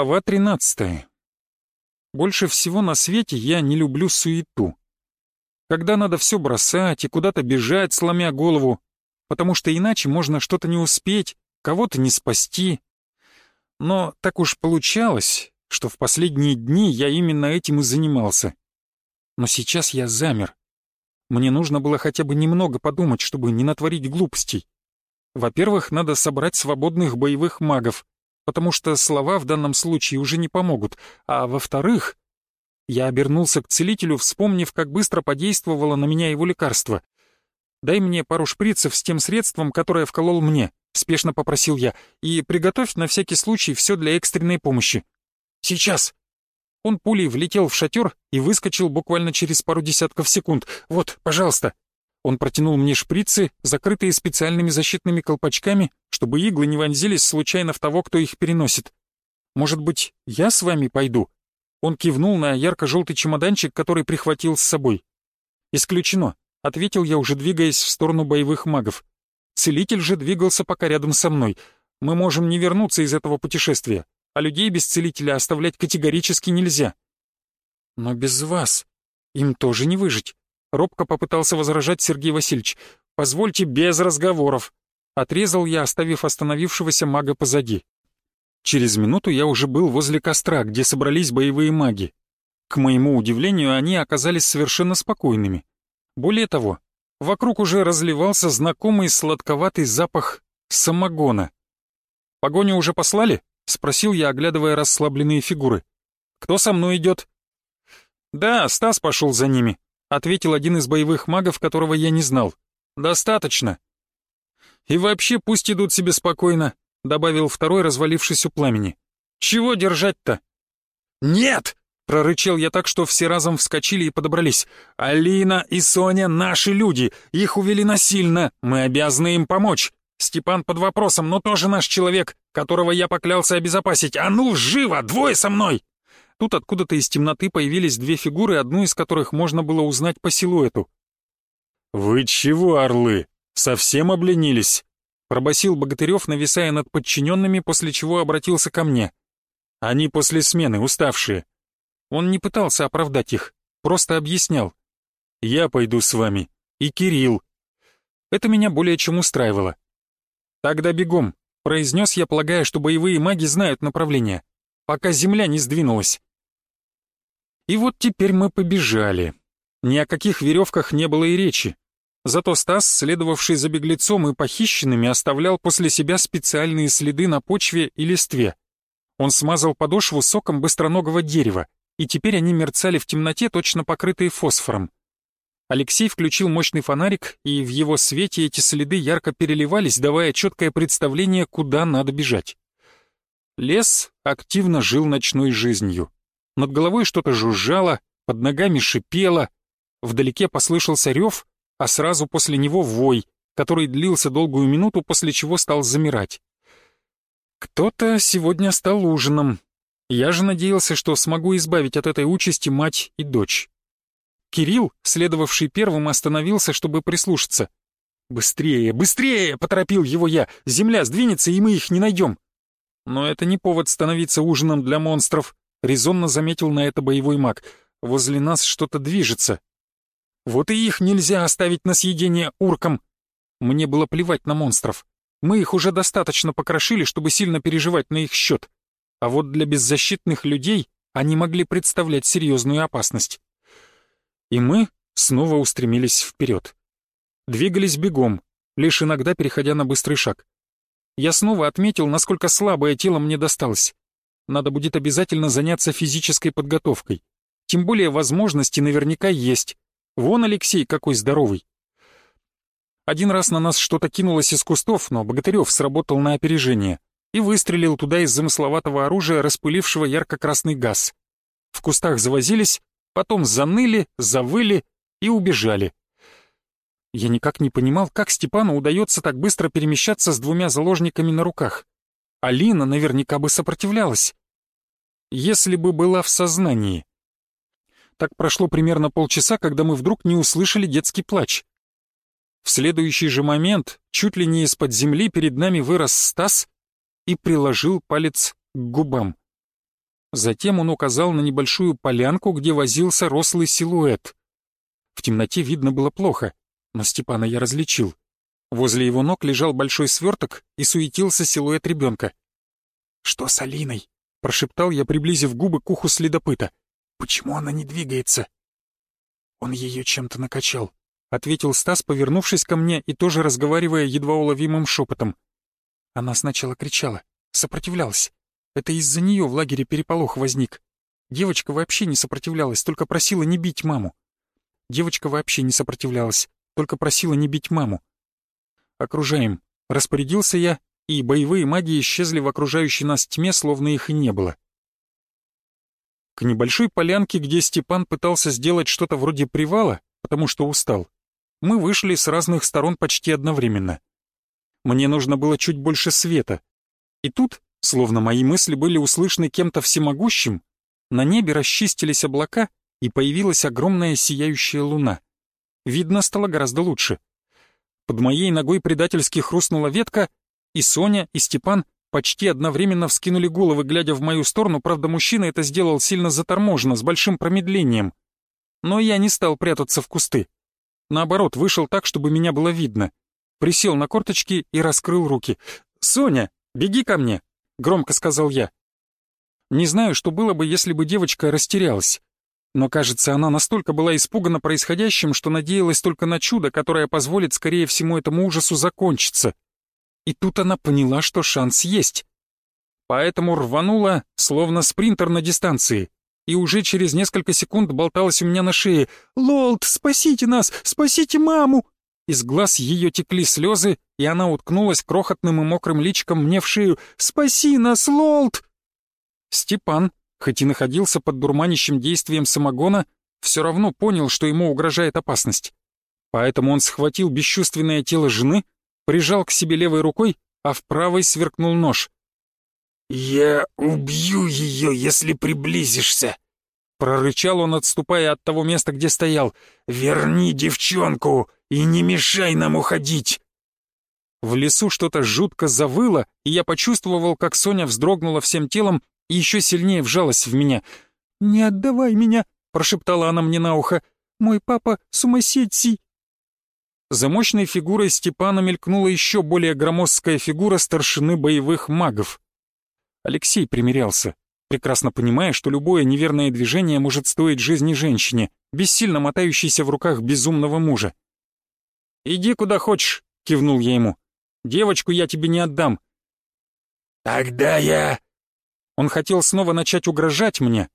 Глава 13. Больше всего на свете я не люблю суету. Когда надо все бросать и куда-то бежать, сломя голову, потому что иначе можно что-то не успеть, кого-то не спасти. Но так уж получалось, что в последние дни я именно этим и занимался. Но сейчас я замер. Мне нужно было хотя бы немного подумать, чтобы не натворить глупостей. Во-первых, надо собрать свободных боевых магов, потому что слова в данном случае уже не помогут, а во-вторых, я обернулся к целителю, вспомнив, как быстро подействовало на меня его лекарство. «Дай мне пару шприцев с тем средством, которое вколол мне», — спешно попросил я, «и приготовь на всякий случай все для экстренной помощи». «Сейчас!» Он пулей влетел в шатер и выскочил буквально через пару десятков секунд. «Вот, пожалуйста». Он протянул мне шприцы, закрытые специальными защитными колпачками, чтобы иглы не вонзились случайно в того, кто их переносит. «Может быть, я с вами пойду?» Он кивнул на ярко-желтый чемоданчик, который прихватил с собой. «Исключено», — ответил я, уже двигаясь в сторону боевых магов. Целитель же двигался пока рядом со мной. Мы можем не вернуться из этого путешествия, а людей без целителя оставлять категорически нельзя. Но без вас им тоже не выжить. Робко попытался возражать Сергей Васильевич. «Позвольте без разговоров». Отрезал я, оставив остановившегося мага позади. Через минуту я уже был возле костра, где собрались боевые маги. К моему удивлению, они оказались совершенно спокойными. Более того, вокруг уже разливался знакомый сладковатый запах самогона. «Погоню уже послали?» — спросил я, оглядывая расслабленные фигуры. «Кто со мной идет?» «Да, Стас пошел за ними», — ответил один из боевых магов, которого я не знал. «Достаточно». «И вообще пусть идут себе спокойно», — добавил второй, развалившись у пламени. «Чего держать-то?» «Нет!» — прорычал я так, что все разом вскочили и подобрались. «Алина и Соня — наши люди, их увели насильно, мы обязаны им помочь. Степан под вопросом, но тоже наш человек, которого я поклялся обезопасить. А ну, живо, двое со мной!» Тут откуда-то из темноты появились две фигуры, одну из которых можно было узнать по силуэту. «Вы чего, орлы, совсем обленились?» Пробасил Богатырев, нависая над подчиненными, после чего обратился ко мне. Они после смены, уставшие. Он не пытался оправдать их, просто объяснял. «Я пойду с вами. И Кирилл». Это меня более чем устраивало. «Тогда бегом», — произнес я, полагая, что боевые маги знают направление, пока земля не сдвинулась. И вот теперь мы побежали. Ни о каких веревках не было и речи. Зато Стас, следовавший за беглецом и похищенными, оставлял после себя специальные следы на почве и листве. Он смазал подошву соком быстроногого дерева, и теперь они мерцали в темноте, точно покрытые фосфором. Алексей включил мощный фонарик, и в его свете эти следы ярко переливались, давая четкое представление, куда надо бежать. Лес активно жил ночной жизнью. Над головой что-то жужжало, под ногами шипело, вдалеке послышался рев, а сразу после него вой, который длился долгую минуту, после чего стал замирать. Кто-то сегодня стал ужином. Я же надеялся, что смогу избавить от этой участи мать и дочь. Кирилл, следовавший первым, остановился, чтобы прислушаться. «Быстрее, быстрее!» — поторопил его я. «Земля сдвинется, и мы их не найдем!» «Но это не повод становиться ужином для монстров», — резонно заметил на это боевой маг. «Возле нас что-то движется, вот и их нельзя оставить на съедение уркам. Мне было плевать на монстров. Мы их уже достаточно покрошили, чтобы сильно переживать на их счет. А вот для беззащитных людей они могли представлять серьезную опасность. И мы снова устремились вперед. Двигались бегом, лишь иногда переходя на быстрый шаг. Я снова отметил, насколько слабое тело мне досталось. Надо будет обязательно заняться физической подготовкой. Тем более возможности наверняка есть. Вон Алексей какой здоровый. Один раз на нас что-то кинулось из кустов, но Богатырев сработал на опережение и выстрелил туда из замысловатого оружия, распылившего ярко-красный газ. В кустах завозились, потом заныли, завыли и убежали. Я никак не понимал, как Степану удается так быстро перемещаться с двумя заложниками на руках. Алина наверняка бы сопротивлялась. Если бы была в сознании. Так прошло примерно полчаса, когда мы вдруг не услышали детский плач. В следующий же момент, чуть ли не из-под земли, перед нами вырос Стас и приложил палец к губам. Затем он указал на небольшую полянку, где возился рослый силуэт. В темноте видно было плохо, но Степана я различил. Возле его ног лежал большой сверток и суетился силуэт ребенка. «Что с Алиной?» — прошептал я, приблизив губы к уху следопыта. «Почему она не двигается?» «Он ее чем-то накачал», — ответил Стас, повернувшись ко мне и тоже разговаривая едва уловимым шепотом. Она сначала кричала, сопротивлялась. Это из-за нее в лагере переполох возник. Девочка вообще не сопротивлялась, только просила не бить маму. Девочка вообще не сопротивлялась, только просила не бить маму. «Окружаем», — распорядился я, и боевые маги исчезли в окружающей нас тьме, словно их и не было. К небольшой полянке, где Степан пытался сделать что-то вроде привала, потому что устал, мы вышли с разных сторон почти одновременно. Мне нужно было чуть больше света. И тут, словно мои мысли были услышаны кем-то всемогущим, на небе расчистились облака, и появилась огромная сияющая луна. Видно стало гораздо лучше. Под моей ногой предательски хрустнула ветка, и Соня, и Степан почти одновременно вскинули головы, глядя в мою сторону, правда, мужчина это сделал сильно заторможенно, с большим промедлением. Но я не стал прятаться в кусты. Наоборот, вышел так, чтобы меня было видно. Присел на корточки и раскрыл руки. «Соня, беги ко мне!» — громко сказал я. Не знаю, что было бы, если бы девочка растерялась. Но, кажется, она настолько была испугана происходящим, что надеялась только на чудо, которое позволит, скорее всему, этому ужасу закончиться. И тут она поняла, что шанс есть. Поэтому рванула, словно спринтер на дистанции и уже через несколько секунд болталась у меня на шее. «Лорд, спасите нас! Спасите маму!» Из глаз ее текли слезы, и она уткнулась крохотным и мокрым личиком мне в шею. «Спаси нас, Лорд!» Степан, хоть и находился под дурманящим действием самогона, все равно понял, что ему угрожает опасность. Поэтому он схватил бесчувственное тело жены, прижал к себе левой рукой, а в правой сверкнул нож. «Я убью ее, если приблизишься!» Прорычал он, отступая от того места, где стоял. «Верни девчонку и не мешай нам уходить!» В лесу что-то жутко завыло, и я почувствовал, как Соня вздрогнула всем телом и еще сильнее вжалась в меня. «Не отдавай меня!» — прошептала она мне на ухо. «Мой папа сумасшедший!» За мощной фигурой Степана мелькнула еще более громоздкая фигура старшины боевых магов. Алексей примирялся, прекрасно понимая, что любое неверное движение может стоить жизни женщине, бессильно мотающейся в руках безумного мужа. «Иди куда хочешь», — кивнул я ему. «Девочку я тебе не отдам». «Тогда я...» Он хотел снова начать угрожать мне,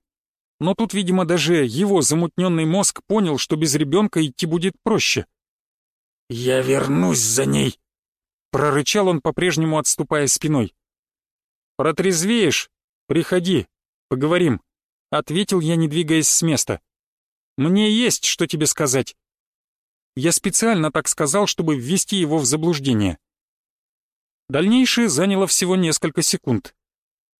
но тут, видимо, даже его замутненный мозг понял, что без ребенка идти будет проще. «Я вернусь за ней», — прорычал он, по-прежнему отступая спиной. «Протрезвеешь? Приходи, поговорим», — ответил я, не двигаясь с места. «Мне есть, что тебе сказать». Я специально так сказал, чтобы ввести его в заблуждение. Дальнейшее заняло всего несколько секунд.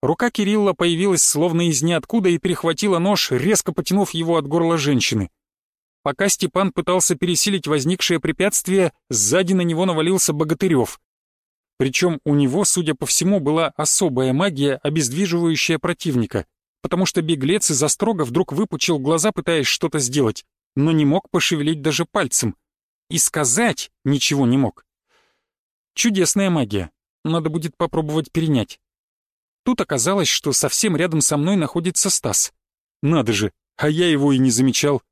Рука Кирилла появилась словно из ниоткуда и перехватила нож, резко потянув его от горла женщины. Пока Степан пытался пересилить возникшее препятствие, сзади на него навалился Богатырев. Причем у него, судя по всему, была особая магия, обездвиживающая противника, потому что беглец из острога вдруг выпучил глаза, пытаясь что-то сделать, но не мог пошевелить даже пальцем. И сказать ничего не мог. Чудесная магия. Надо будет попробовать перенять. Тут оказалось, что совсем рядом со мной находится Стас. Надо же, а я его и не замечал.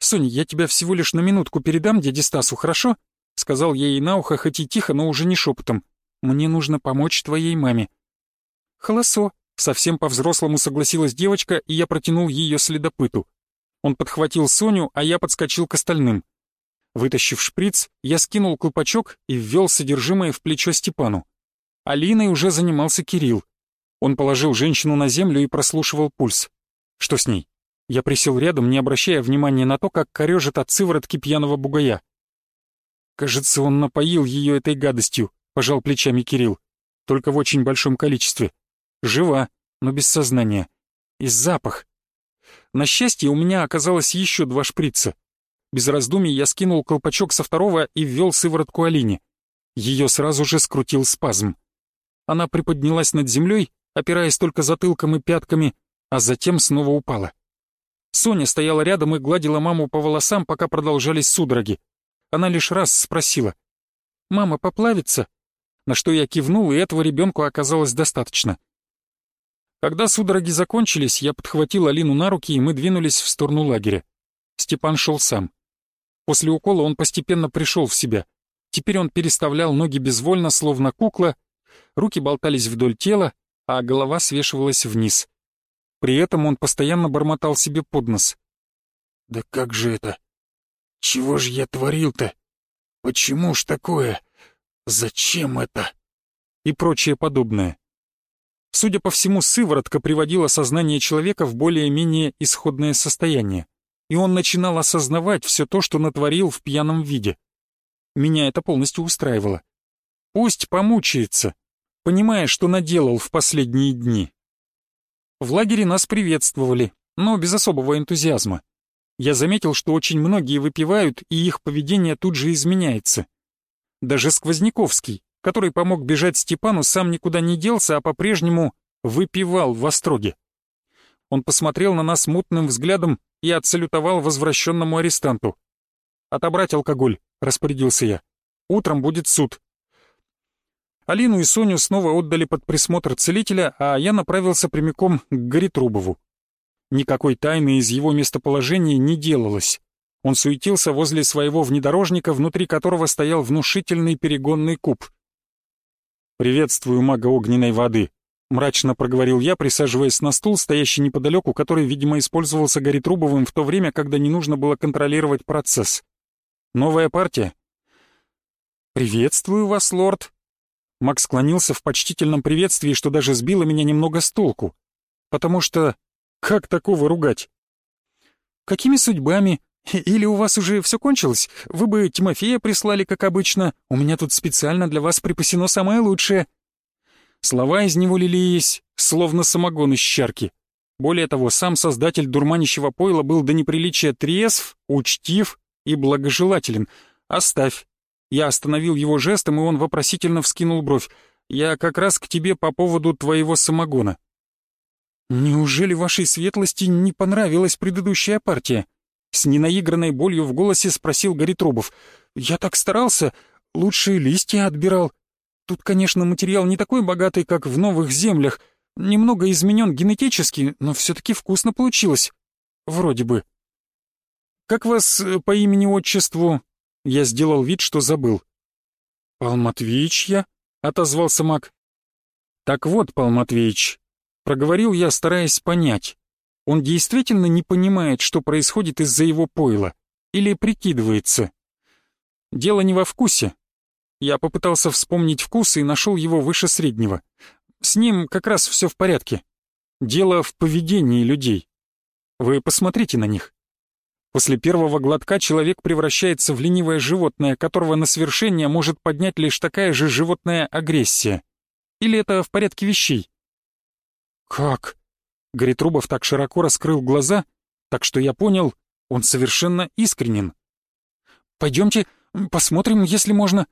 «Соня, я тебя всего лишь на минутку передам дяде Стасу, хорошо?» Сказал я ей на ухо, хоть и тихо, но уже не шепотом. «Мне нужно помочь твоей маме». «Холосо», — совсем по-взрослому согласилась девочка, и я протянул ее следопыту. Он подхватил Соню, а я подскочил к остальным. Вытащив шприц, я скинул колпачок и ввел содержимое в плечо Степану. Алиной уже занимался Кирилл. Он положил женщину на землю и прослушивал пульс. Что с ней? Я присел рядом, не обращая внимания на то, как корежит от сыворотки пьяного бугая. «Кажется, он напоил ее этой гадостью», — пожал плечами Кирилл. «Только в очень большом количестве. Жива, но без сознания. И запах. На счастье, у меня оказалось еще два шприца. Без раздумий я скинул колпачок со второго и ввел сыворотку Алине. Ее сразу же скрутил спазм. Она приподнялась над землей, опираясь только затылком и пятками, а затем снова упала. Соня стояла рядом и гладила маму по волосам, пока продолжались судороги. Она лишь раз спросила. «Мама поплавится?» На что я кивнул, и этого ребенку оказалось достаточно. Когда судороги закончились, я подхватил Алину на руки, и мы двинулись в сторону лагеря. Степан шел сам. После укола он постепенно пришел в себя. Теперь он переставлял ноги безвольно, словно кукла, руки болтались вдоль тела, а голова свешивалась вниз. При этом он постоянно бормотал себе под нос. «Да как же это? Чего же я творил-то? Почему ж такое? Зачем это?» И прочее подобное. Судя по всему, сыворотка приводила сознание человека в более-менее исходное состояние, и он начинал осознавать все то, что натворил в пьяном виде. Меня это полностью устраивало. Пусть помучается, понимая, что наделал в последние дни. В лагере нас приветствовали, но без особого энтузиазма. Я заметил, что очень многие выпивают, и их поведение тут же изменяется. Даже Сквозняковский, который помог бежать Степану, сам никуда не делся, а по-прежнему выпивал в остроге. Он посмотрел на нас мутным взглядом и отсалютовал возвращенному арестанту. «Отобрать алкоголь», — распорядился я. «Утром будет суд. Алину и Соню снова отдали под присмотр целителя, а я направился прямиком к Горитрубову. Никакой тайны из его местоположения не делалось. Он суетился возле своего внедорожника, внутри которого стоял внушительный перегонный куб. «Приветствую мага огненной воды», — мрачно проговорил я, присаживаясь на стул, стоящий неподалеку, который, видимо, использовался Горитрубовым в то время, когда не нужно было контролировать процесс. «Новая партия?» «Приветствую вас, лорд», Макс склонился в почтительном приветствии, что даже сбило меня немного с толку. Потому что... Как такого ругать? Какими судьбами? Или у вас уже все кончилось? Вы бы Тимофея прислали, как обычно. У меня тут специально для вас припасено самое лучшее. Слова из него лились, словно самогон из щарки. Более того, сам создатель дурманящего пойла был до неприличия трезв, учтив и благожелателен. Оставь, я остановил его жестом, и он вопросительно вскинул бровь. «Я как раз к тебе по поводу твоего самогона». «Неужели вашей светлости не понравилась предыдущая партия?» С ненаигранной болью в голосе спросил Горитрубов. «Я так старался, лучшие листья отбирал. Тут, конечно, материал не такой богатый, как в новых землях. Немного изменен генетически, но все-таки вкусно получилось. Вроде бы». «Как вас по имени-отчеству?» Я сделал вид, что забыл. «Пал Матвеич я?» — отозвался маг. «Так вот, Пал Матвеич», — проговорил я, стараясь понять. Он действительно не понимает, что происходит из-за его пойла, или прикидывается. Дело не во вкусе. Я попытался вспомнить вкус и нашел его выше среднего. С ним как раз все в порядке. Дело в поведении людей. Вы посмотрите на них. После первого глотка человек превращается в ленивое животное, которого на свершение может поднять лишь такая же животная агрессия. Или это в порядке вещей? «Как?» Горитрубов так широко раскрыл глаза, так что я понял, он совершенно искренен. «Пойдемте, посмотрим, если можно».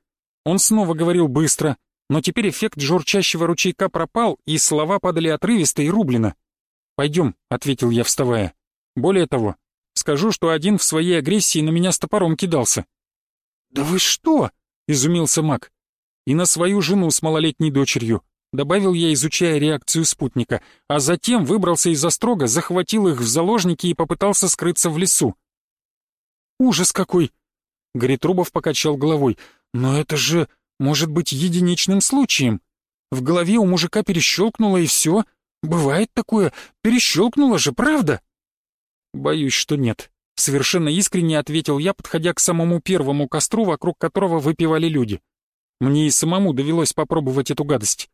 Он снова говорил быстро, но теперь эффект журчащего ручейка пропал, и слова падали отрывисто и рублено. «Пойдем», — ответил я, вставая. «Более того, Скажу, что один в своей агрессии на меня с топором кидался». «Да вы что?» — изумился маг. «И на свою жену с малолетней дочерью», — добавил я, изучая реакцию спутника, а затем выбрался из острога, захватил их в заложники и попытался скрыться в лесу. «Ужас какой!» — Горитрубов покачал головой. «Но это же может быть единичным случаем. В голове у мужика перещелкнуло и все. Бывает такое, перещелкнуло же, правда?» «Боюсь, что нет», — совершенно искренне ответил я, подходя к самому первому костру, вокруг которого выпивали люди. Мне и самому довелось попробовать эту гадость.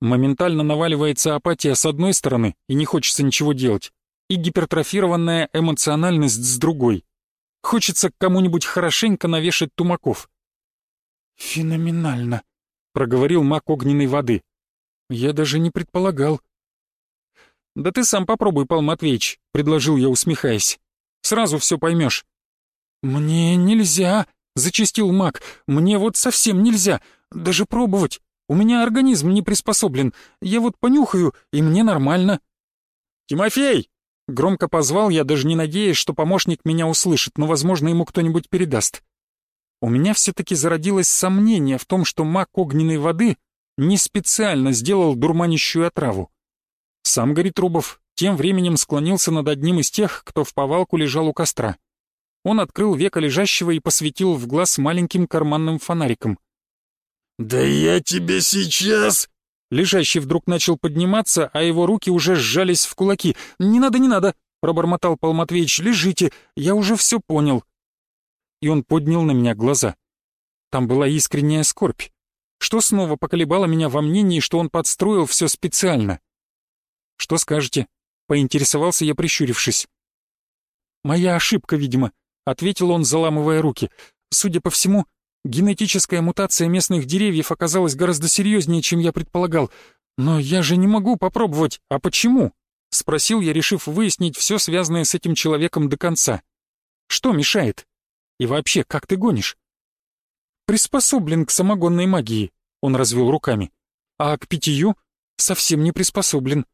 Моментально наваливается апатия с одной стороны, и не хочется ничего делать, и гипертрофированная эмоциональность с другой. Хочется кому-нибудь хорошенько навешать тумаков. «Феноменально», — проговорил маг огненной воды. «Я даже не предполагал, «Да ты сам попробуй, Пал Матвеич», — предложил я, усмехаясь. «Сразу все поймешь». «Мне нельзя», — зачистил маг. «Мне вот совсем нельзя. Даже пробовать. У меня организм не приспособлен. Я вот понюхаю, и мне нормально». «Тимофей!» Громко позвал я, даже не надеясь, что помощник меня услышит, но, возможно, ему кто-нибудь передаст. У меня все-таки зародилось сомнение в том, что маг огненной воды не специально сделал дурманящую отраву. Сам Горитрубов тем временем склонился над одним из тех, кто в повалку лежал у костра. Он открыл веко лежащего и посветил в глаз маленьким карманным фонариком. «Да я тебе сейчас...» Лежащий вдруг начал подниматься, а его руки уже сжались в кулаки. «Не надо, не надо!» — пробормотал Пал Матвеевич. «Лежите, я уже все понял». И он поднял на меня глаза. Там была искренняя скорбь. Что снова поколебало меня во мнении, что он подстроил все специально? «Что скажете?» — поинтересовался я, прищурившись. «Моя ошибка, видимо», — ответил он, заламывая руки. «Судя по всему, генетическая мутация местных деревьев оказалась гораздо серьезнее, чем я предполагал. Но я же не могу попробовать. А почему?» — спросил я, решив выяснить все связанное с этим человеком до конца. «Что мешает? И вообще, как ты гонишь?» «Приспособлен к самогонной магии», — он развел руками. «А к питью совсем не приспособлен.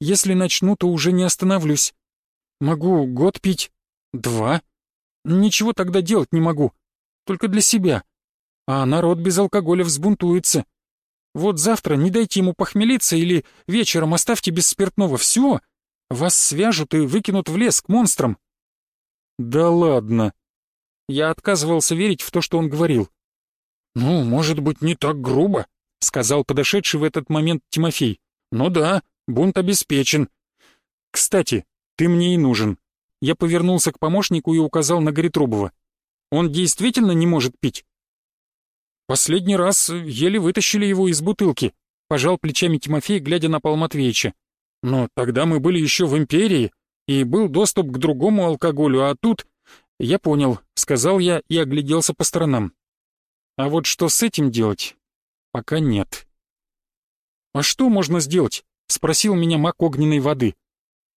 Если начну, то уже не остановлюсь. Могу год пить, два. Ничего тогда делать не могу. Только для себя. А народ без алкоголя взбунтуется. Вот завтра не дайте ему похмелиться или вечером оставьте без спиртного. Все. Вас свяжут и выкинут в лес к монстрам. Да ладно. Я отказывался верить в то, что он говорил. «Ну, может быть, не так грубо», — сказал подошедший в этот момент Тимофей. «Ну да, Бунт обеспечен. Кстати, ты мне и нужен. Я повернулся к помощнику и указал на Горитрубова. Он действительно не может пить? Последний раз еле вытащили его из бутылки, пожал плечами Тимофей, глядя на Пал. Но тогда мы были еще в империи, и был доступ к другому алкоголю, а тут... Я понял, сказал я и огляделся по сторонам. А вот что с этим делать? Пока нет. А что можно сделать? — спросил меня маг огненной воды.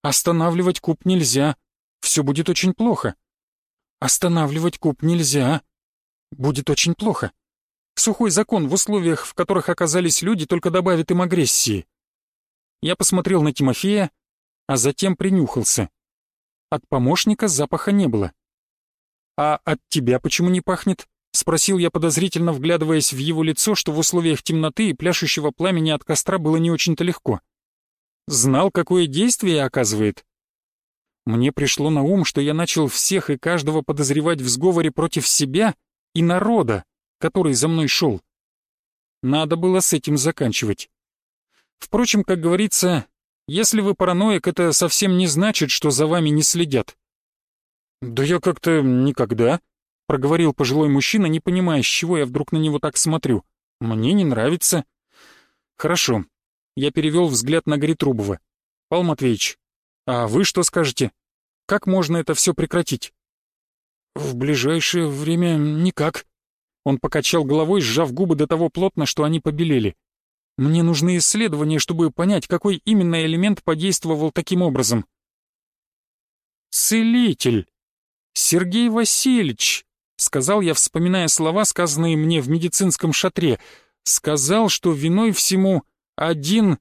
«Останавливать куб нельзя. Все будет очень плохо». «Останавливать куб нельзя. Будет очень плохо. Сухой закон в условиях, в которых оказались люди, только добавит им агрессии». Я посмотрел на Тимофея, а затем принюхался. От помощника запаха не было. «А от тебя почему не пахнет?» — спросил я подозрительно, вглядываясь в его лицо, что в условиях темноты и пляшущего пламени от костра было не очень-то легко. Знал, какое действие оказывает? Мне пришло на ум, что я начал всех и каждого подозревать в сговоре против себя и народа, который за мной шел. Надо было с этим заканчивать. Впрочем, как говорится, если вы параноик, это совсем не значит, что за вами не следят. «Да я как-то никогда», — проговорил пожилой мужчина, не понимая, с чего я вдруг на него так смотрю. «Мне не нравится». «Хорошо, я перевел взгляд на Гритрубова. «Пал Матвеевич, а вы что скажете? Как можно это все прекратить?» «В ближайшее время никак». Он покачал головой, сжав губы до того плотно, что они побелели. «Мне нужны исследования, чтобы понять, какой именно элемент подействовал таким образом». «Целитель! Сергей Васильевич!» — сказал я, вспоминая слова, сказанные мне в медицинском шатре. «Сказал, что виной всему один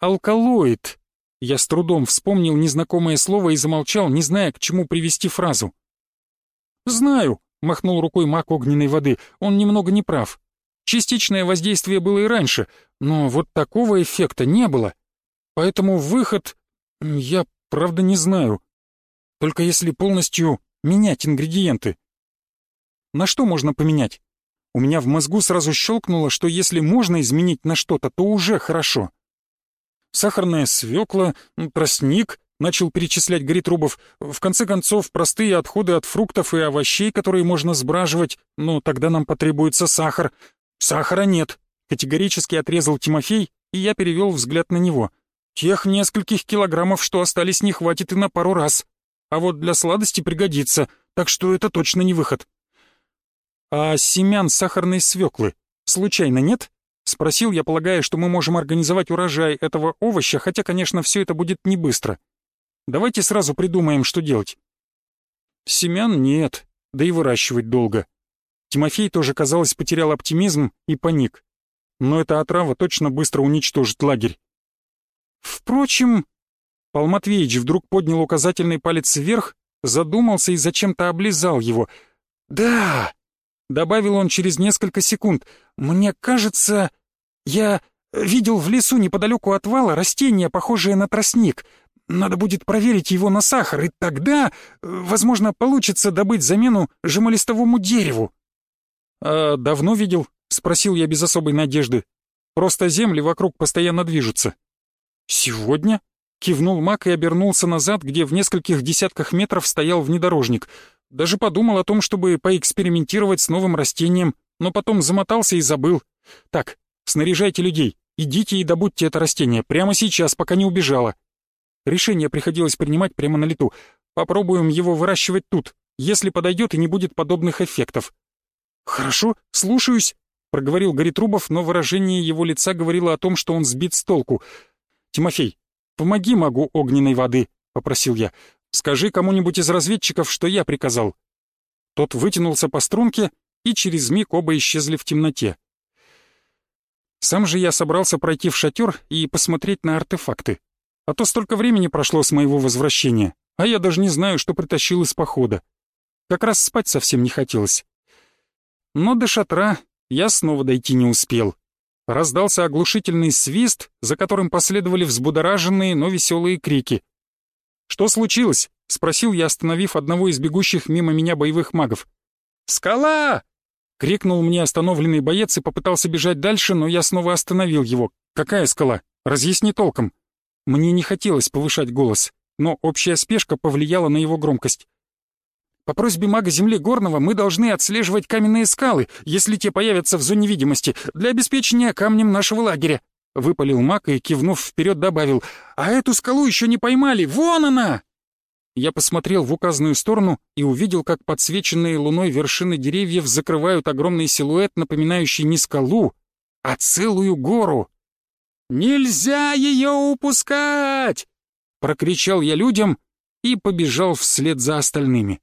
алкалоид. Я с трудом вспомнил незнакомое слово и замолчал, не зная, к чему привести фразу. «Знаю», — махнул рукой маг огненной воды, — «он немного не прав. Частичное воздействие было и раньше, но вот такого эффекта не было. Поэтому выход... я, правда, не знаю. Только если полностью менять ингредиенты. На что можно поменять? У меня в мозгу сразу щелкнуло, что если можно изменить на что-то, то уже хорошо. Сахарная свекла, тростник, начал перечислять Горитрубов. В конце концов, простые отходы от фруктов и овощей, которые можно сбраживать, но тогда нам потребуется сахар. Сахара нет, категорически отрезал Тимофей, и я перевел взгляд на него. Тех нескольких килограммов, что остались, не хватит и на пару раз. А вот для сладости пригодится, так что это точно не выход. «А семян сахарной свеклы случайно нет?» Спросил я, полагая, что мы можем организовать урожай этого овоща, хотя, конечно, все это будет не быстро. Давайте сразу придумаем, что делать. Семян нет, да и выращивать долго. Тимофей тоже, казалось, потерял оптимизм и паник. но эта отрава точно быстро уничтожит лагерь. Впрочем, Пал Матвеевич вдруг поднял указательный палец вверх, задумался и зачем-то облизал его. «Да!» — добавил он через несколько секунд. «Мне кажется, я видел в лесу неподалеку от вала растение, похожее на тростник. Надо будет проверить его на сахар, и тогда, возможно, получится добыть замену жемолистовому дереву». «А давно видел?» — спросил я без особой надежды. «Просто земли вокруг постоянно движутся». «Сегодня?» — кивнул Мак и обернулся назад, где в нескольких десятках метров стоял внедорожник. Даже подумал о том, чтобы поэкспериментировать с новым растением, но потом замотался и забыл. «Так, снаряжайте людей, идите и добудьте это растение, прямо сейчас, пока не убежало». Решение приходилось принимать прямо на лету. Попробуем его выращивать тут, если подойдет и не будет подобных эффектов. «Хорошо, слушаюсь», — проговорил Горитрубов, но выражение его лица говорило о том, что он сбит с толку. «Тимофей, помоги магу огненной воды», — попросил я. «Скажи кому-нибудь из разведчиков, что я приказал». Тот вытянулся по струнке, и через миг оба исчезли в темноте. Сам же я собрался пройти в шатер и посмотреть на артефакты. А то столько времени прошло с моего возвращения, а я даже не знаю, что притащил из похода. Как раз спать совсем не хотелось. Но до шатра я снова дойти не успел. Раздался оглушительный свист, за которым последовали взбудораженные, но веселые крики. «Что случилось?» — спросил я, остановив одного из бегущих мимо меня боевых магов. «Скала!» — крикнул мне остановленный боец и попытался бежать дальше, но я снова остановил его. «Какая скала? Разъясни толком». Мне не хотелось повышать голос, но общая спешка повлияла на его громкость. По просьбе мага Земли Горного мы должны отслеживать каменные скалы, если те появятся в зоне видимости, для обеспечения камнем нашего лагеря». Выпалил маг и, кивнув вперед, добавил, «А эту скалу еще не поймали! Вон она!» Я посмотрел в указанную сторону и увидел, как подсвеченные луной вершины деревьев закрывают огромный силуэт, напоминающий не скалу, а целую гору. «Нельзя ее упускать!» — прокричал я людям и побежал вслед за остальными.